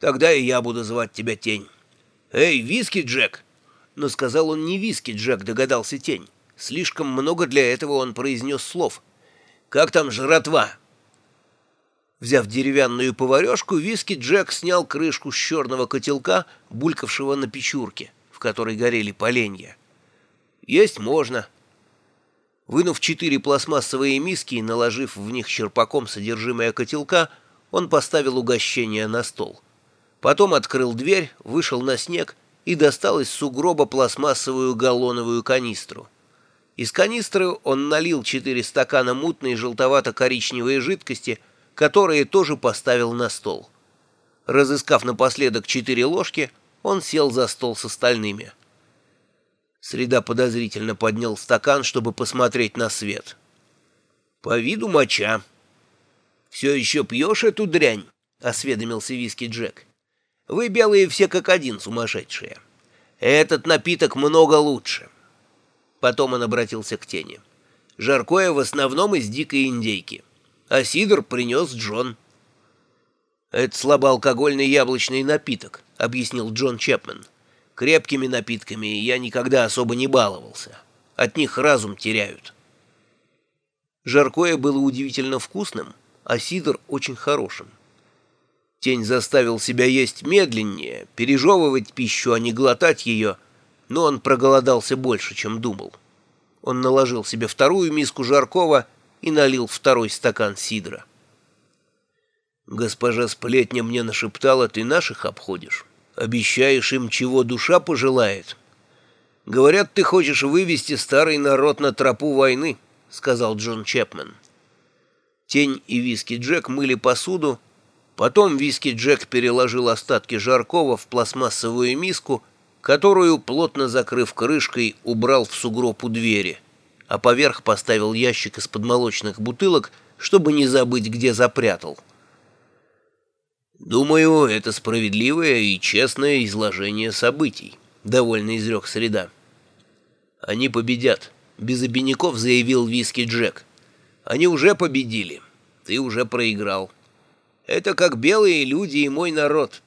Тогда и я буду звать тебя Тень. Эй, виски, Джек! Но сказал он не виски, Джек, догадался Тень. Слишком много для этого он произнес слов. Как там жратва? Взяв деревянную поварешку, виски Джек снял крышку с черного котелка, булькавшего на печурке, в которой горели поленья. «Есть можно». Вынув четыре пластмассовые миски и наложив в них черпаком содержимое котелка, он поставил угощение на стол. Потом открыл дверь, вышел на снег и достал из сугроба пластмассовую галлоновую канистру. Из канистры он налил четыре стакана мутной желтовато-коричневой жидкости, которые тоже поставил на стол. Разыскав напоследок четыре ложки, он сел за стол с остальными. Среда подозрительно поднял стакан, чтобы посмотреть на свет. «По виду моча». «Все еще пьешь эту дрянь?» — осведомился виски Джек. Вы, белые, все как один сумасшедшие. Этот напиток много лучше. Потом он обратился к тени. Жаркое в основном из дикой индейки. А сидр принес Джон. «Это слабоалкогольный яблочный напиток», — объяснил Джон Чепмен. «Крепкими напитками я никогда особо не баловался. От них разум теряют». Жаркое было удивительно вкусным, а сидр очень хорошим. Тень заставил себя есть медленнее, пережевывать пищу, а не глотать ее, но он проголодался больше, чем думал. Он наложил себе вторую миску жаркого и налил второй стакан сидра. «Госпожа Сплетня мне нашептала, ты наших обходишь. Обещаешь им, чего душа пожелает. Говорят, ты хочешь вывести старый народ на тропу войны», — сказал Джон Чепмен. Тень и виски Джек мыли посуду, Потом виски Джек переложил остатки жаркого в пластмассовую миску, которую, плотно закрыв крышкой, убрал в сугроб у двери, а поверх поставил ящик из-под молочных бутылок, чтобы не забыть, где запрятал. «Думаю, это справедливое и честное изложение событий», — довольно изрек Среда. «Они победят», — без обиняков заявил виски Джек. «Они уже победили. Ты уже проиграл». Это как белые люди и мой народ.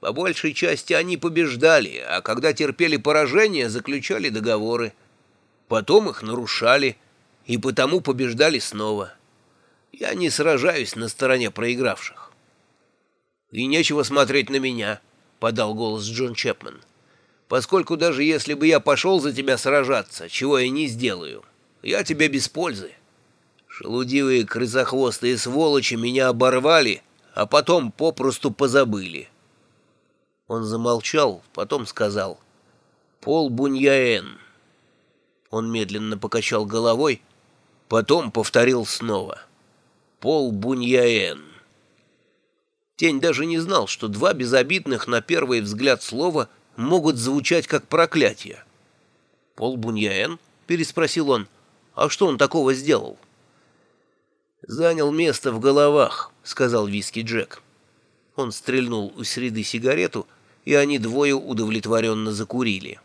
По большей части они побеждали, а когда терпели поражение, заключали договоры. Потом их нарушали, и потому побеждали снова. Я не сражаюсь на стороне проигравших. «И нечего смотреть на меня», — подал голос Джон Чепман. «Поскольку даже если бы я пошел за тебя сражаться, чего я не сделаю, я тебе без пользы. Шелудивые крысохвостые сволочи меня оборвали» а потом попросту позабыли. Он замолчал, потом сказал «Пол Буньяэн». Он медленно покачал головой, потом повторил снова «Пол Буньяэн». Тень даже не знал, что два безобидных на первый взгляд слова могут звучать как проклятие. «Пол Буньяэн?» — переспросил он. «А что он такого сделал?» «Занял место в головах», — сказал виски Джек. Он стрельнул у среды сигарету, и они двое удовлетворенно закурили.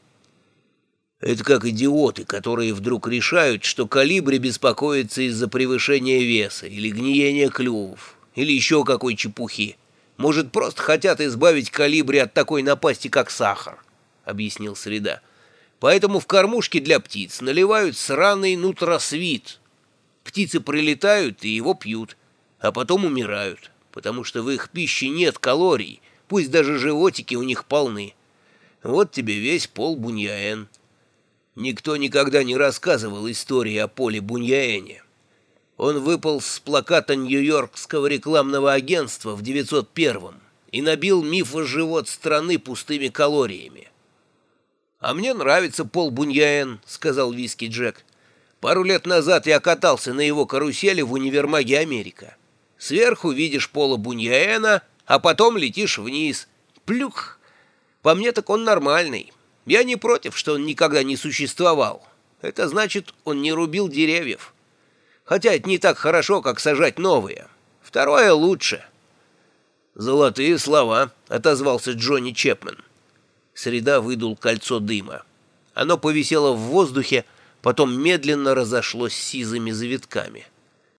«Это как идиоты, которые вдруг решают, что калибри беспокоится из-за превышения веса или гниения клювов, или еще какой чепухи. Может, просто хотят избавить калибри от такой напасти, как сахар», — объяснил Среда. «Поэтому в кормушке для птиц наливают сраный нутросвит» Птицы прилетают и его пьют, а потом умирают, потому что в их пище нет калорий, пусть даже животики у них полны. Вот тебе весь пол Буньяэн. Никто никогда не рассказывал истории о поле Буньяэне. Он выпал с плаката Нью-Йоркского рекламного агентства в 901-м и набил миф о живот страны пустыми калориями. «А мне нравится Пол Буньяэн», — сказал Виски Джек. Пару лет назад я катался на его карусели в универмаге Америка. Сверху видишь пола Буньяэна, а потом летишь вниз. Плюх! По мне так он нормальный. Я не против, что он никогда не существовал. Это значит, он не рубил деревьев. Хотя это не так хорошо, как сажать новые. Второе лучше. «Золотые слова», — отозвался Джонни Чепмен. Среда выдул кольцо дыма. Оно повисело в воздухе, потом медленно разошлось сизыми завитками —